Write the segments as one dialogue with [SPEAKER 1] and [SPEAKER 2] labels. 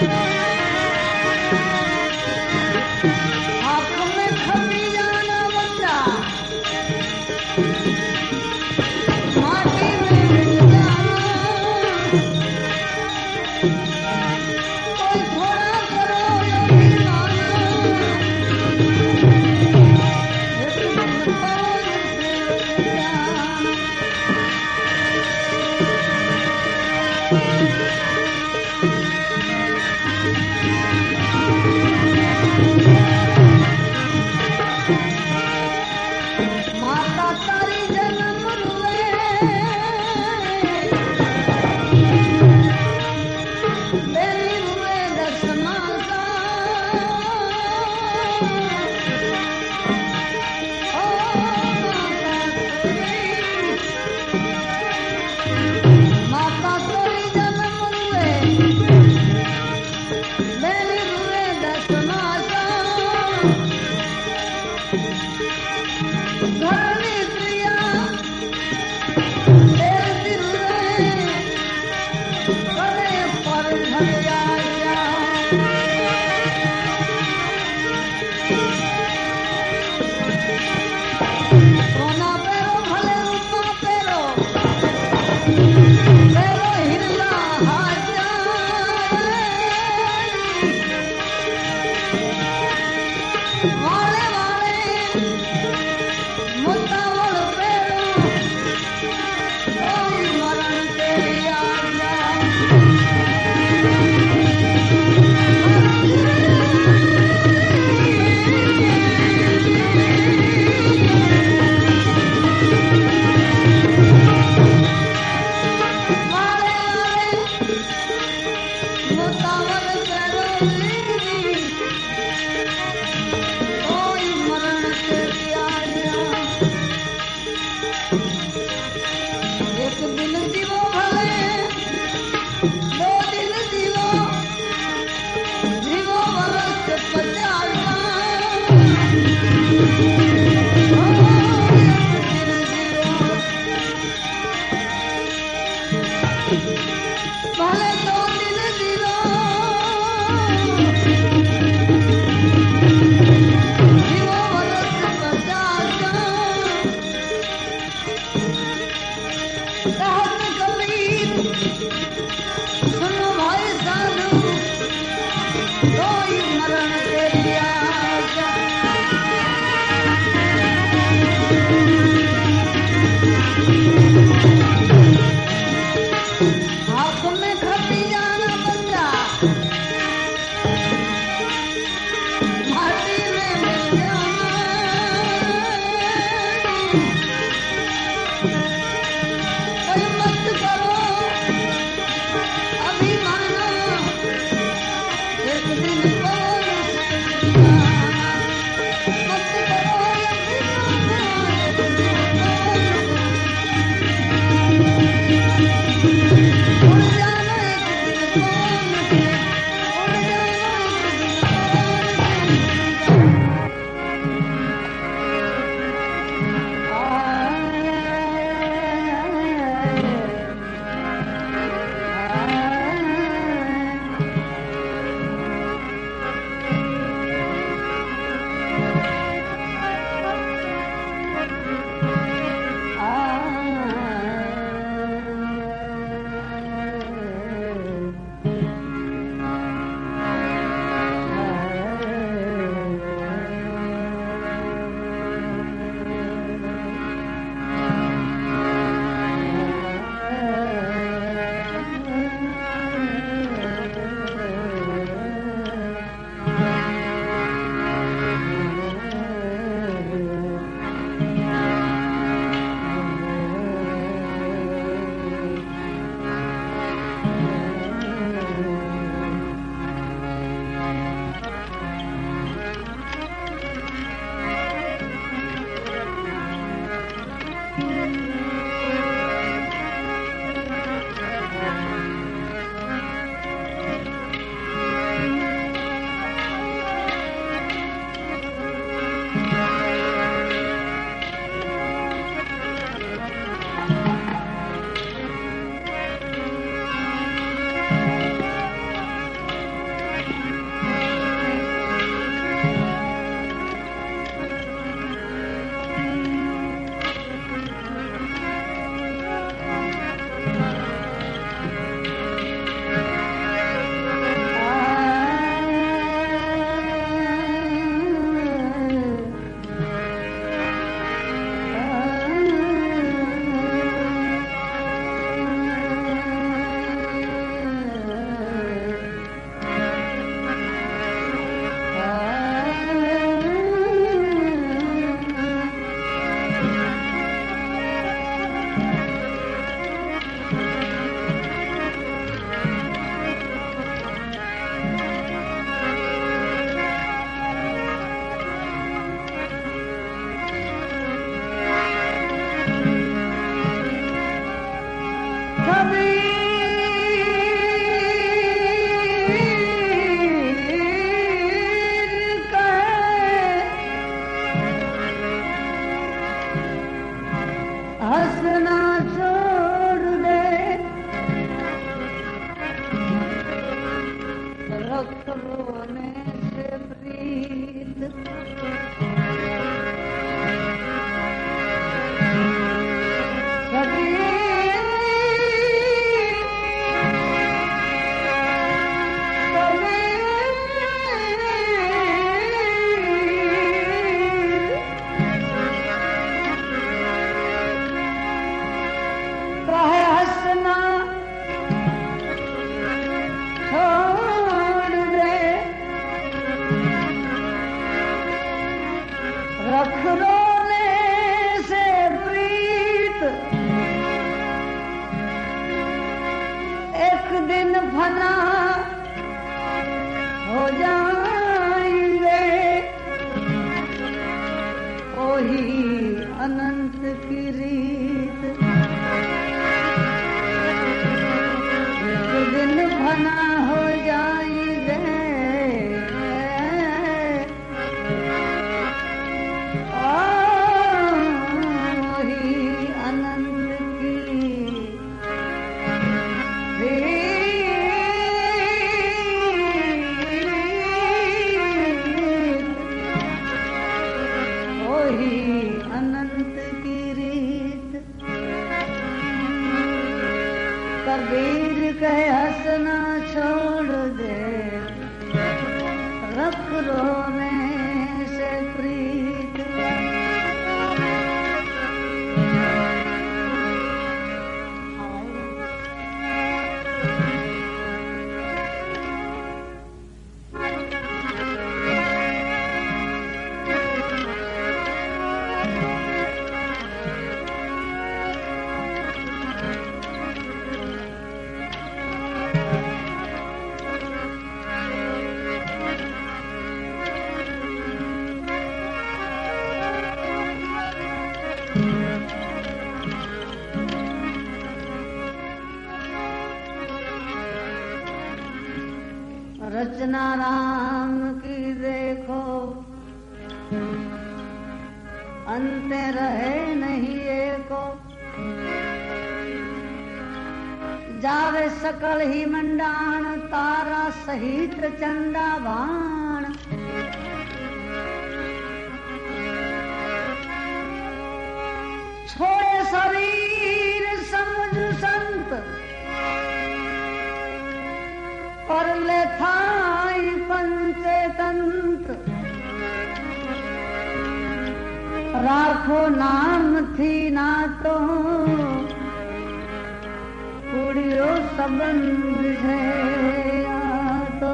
[SPEAKER 1] भले दो No! रोने से प्रीत वही अनंत की रीत। कबीर कहे हंसना छोड़ दे। रख रोने रचना राम की देखो। अंत रहे नहीं एको। जावे सकल ही मंडाण, तारा सहित चंदा बाण। छोड़े शरीर, समझ संत। पर ले थाई રાખો નામથી નાતો. પૂડ્યો સંબંધ છે તો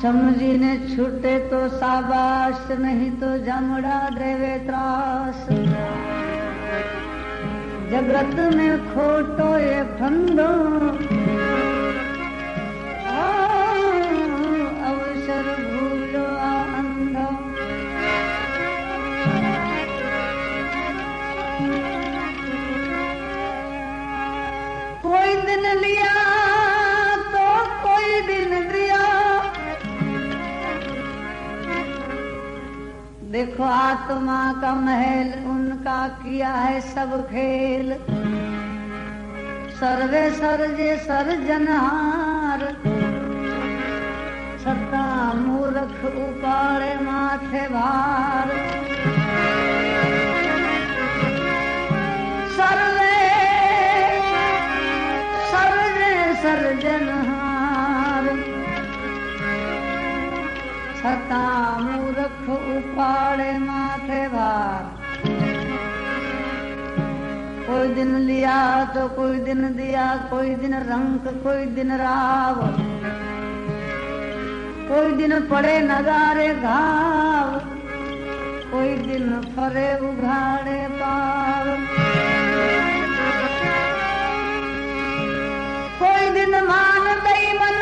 [SPEAKER 1] સમજીને છૂટે તો સાબાશ, નહીં તો જમડા દેવે ત્રાસ. જગત ને ખોટો એ ફંદો देखो आत्मा का महल उनका किया है सब खेल। सर्वे सर्जे जनहार सत्ता मूर्ख उपाड़े माथे भार। छता मूर्ख उपाड़े माथे भार कोई दिन लिया तो कोई दिन दिया कोई दिन रंग कोई दिन राव कोई दिन पड़े नगारे घाव कोई दिन फरे उघाड़े पाव कोई दिन मान दई मनाई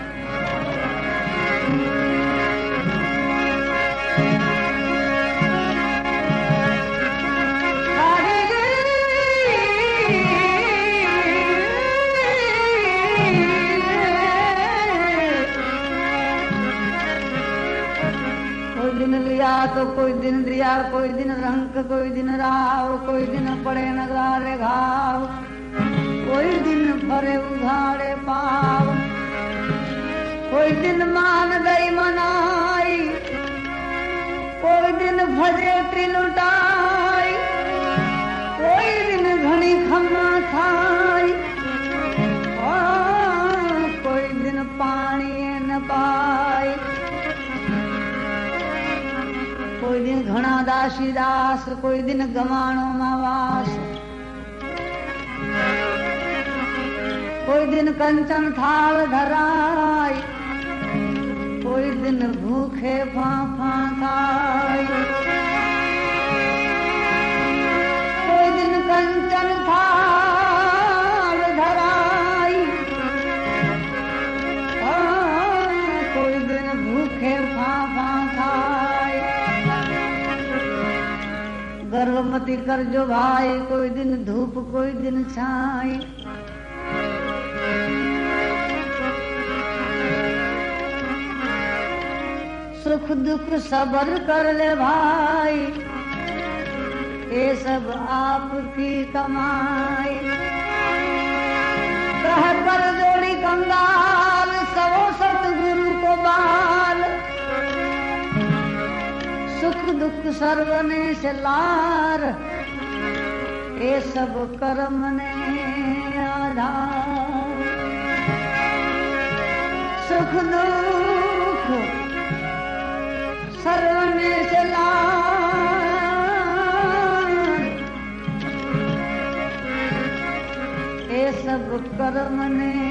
[SPEAKER 1] कोई दिन रंग कोई दिन राव, कोई दिन पड़े नगारे घाव। कोई दिन भरे उधारे पाव। कोई दिन मान गई मनाई। कोई दिन भजे त्रिलुटाई कोई दिन घनी खम्मा घना दासी दास कोई दिन गवाणो मावास कोई दिन कंचन थाल धराई कोई दिन भूखे फाफा खाई गर्भवती कर जो भाई, कोई दिन धूप, कोई दिन छाई। सुख दुख सबर कर ले भाई, ये सब आपकी कमाई। कह कर जोड़ी कंगाल सबो सतगुरु को बाल दुख सर्वने से लार ये सब कर्म ने आधार। सुख दुख सर्वने से लार ये सब कर्म ने